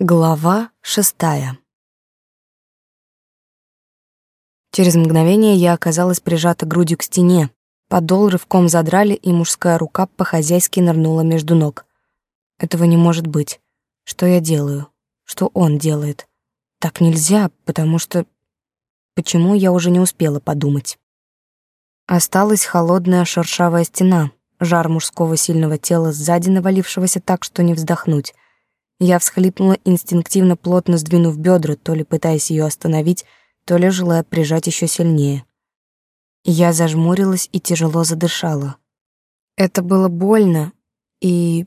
Глава шестая. Через мгновение я оказалась прижата грудью к стене. Подол рывком задрали, и мужская рука по-хозяйски нырнула между ног. Этого не может быть. Что я делаю? Что он делает? Так нельзя, потому что... Почему я уже не успела подумать? Осталась холодная шершавая стена, жар мужского сильного тела сзади навалившегося так, что не вздохнуть — я всхлипнула, инстинктивно плотно сдвинув бедра, то ли пытаясь ее остановить, то ли желая прижать еще сильнее. Я зажмурилась и тяжело задышала. Это было больно и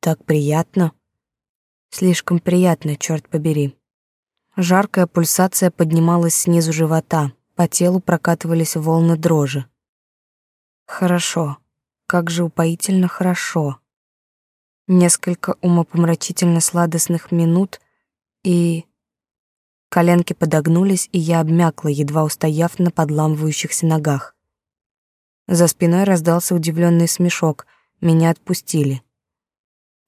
так приятно. Слишком приятно, черт побери. Жаркая пульсация поднималась снизу живота, по телу прокатывались волны дрожи. Хорошо, как же упоительно хорошо. Несколько умопомрачительно сладостных минут, и... Коленки подогнулись, и я обмякла, едва устояв на подламывающихся ногах. За спиной раздался удивленный смешок, меня отпустили.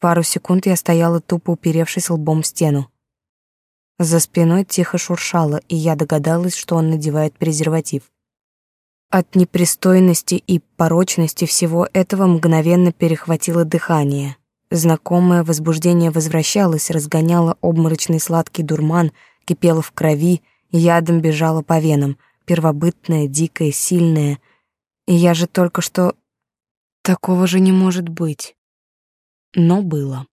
Пару секунд я стояла тупо уперевшись лбом в стену. За спиной тихо шуршало, и я догадалась, что он надевает презерватив. От непристойности и порочности всего этого мгновенно перехватило дыхание. Знакомое возбуждение возвращалось, разгоняло обморочный сладкий дурман, кипело в крови, ядом бежало по венам, первобытное, дикое, сильное. И я же только что... Такого же не может быть. Но было.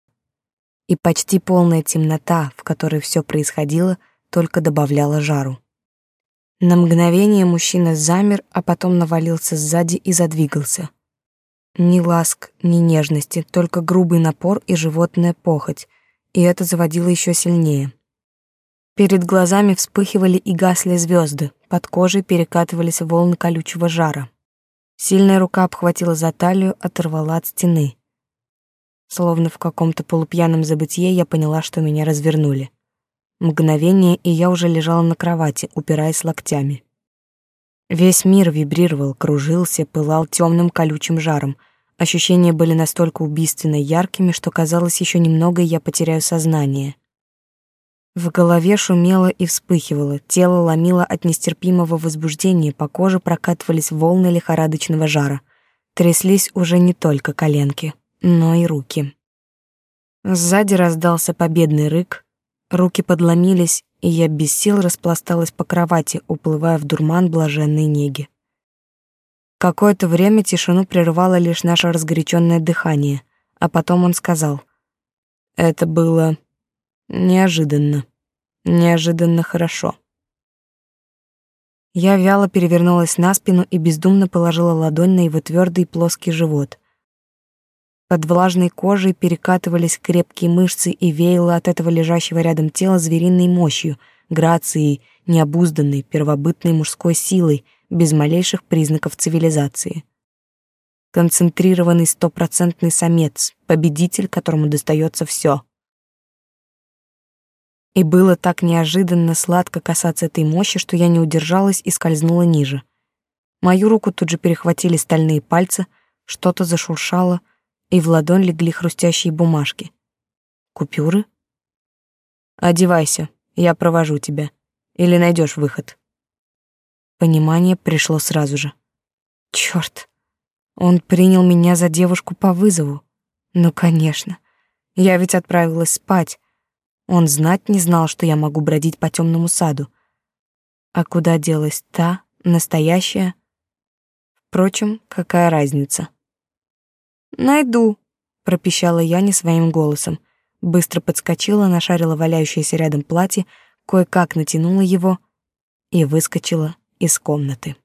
И почти полная темнота, в которой все происходило, только добавляла жару. На мгновение мужчина замер, а потом навалился сзади и задвигался — ни ласк, ни нежности, только грубый напор и животная похоть, и это заводило еще сильнее. Перед глазами вспыхивали и гасли звезды, под кожей перекатывались волны колючего жара. Сильная рука обхватила за талию, оторвала от стены. Словно в каком-то полупьяном забытье я поняла, что меня развернули. Мгновение, и я уже лежала на кровати, упираясь локтями. Весь мир вибрировал, кружился, пылал темным колючим жаром. Ощущения были настолько убийственно яркими, что казалось, еще немного и я потеряю сознание. В голове шумело и вспыхивало, тело ломило от нестерпимого возбуждения, по коже прокатывались волны лихорадочного жара. Тряслись уже не только коленки, но и руки. Сзади раздался победный рык, руки подломились, и я без сил распласталась по кровати, уплывая в дурман блаженной неги. Какое-то время тишину прервало лишь наше разгоряченное дыхание, а потом он сказал: "Это было неожиданно, неожиданно хорошо". Я вяло перевернулась на спину и бездумно положила ладонь на его твердый плоский живот. Под влажной кожей перекатывались крепкие мышцы и веяло от этого лежащего рядом тела звериной мощью, грацией, необузданной, первобытной мужской силой, без малейших признаков цивилизации. Концентрированный стопроцентный самец, победитель, которому достается все. И было так неожиданно сладко касаться этой мощи, что я не удержалась и скользнула ниже. Мою руку тут же перехватили стальные пальцы, что-то зашуршало — и в ладонь легли хрустящие бумажки. Купюры? Одевайся, я провожу тебя. Или найдешь выход. Понимание пришло сразу же. Черт, он принял меня за девушку по вызову. Ну, конечно. Я ведь отправилась спать. Он знать не знал, что я могу бродить по темному саду. А куда делась та, настоящая? Впрочем, какая разница? «Найду», — пропищала я не своим голосом. Быстро подскочила, нашарила валяющееся рядом платье, кое-как натянула его и выскочила из комнаты.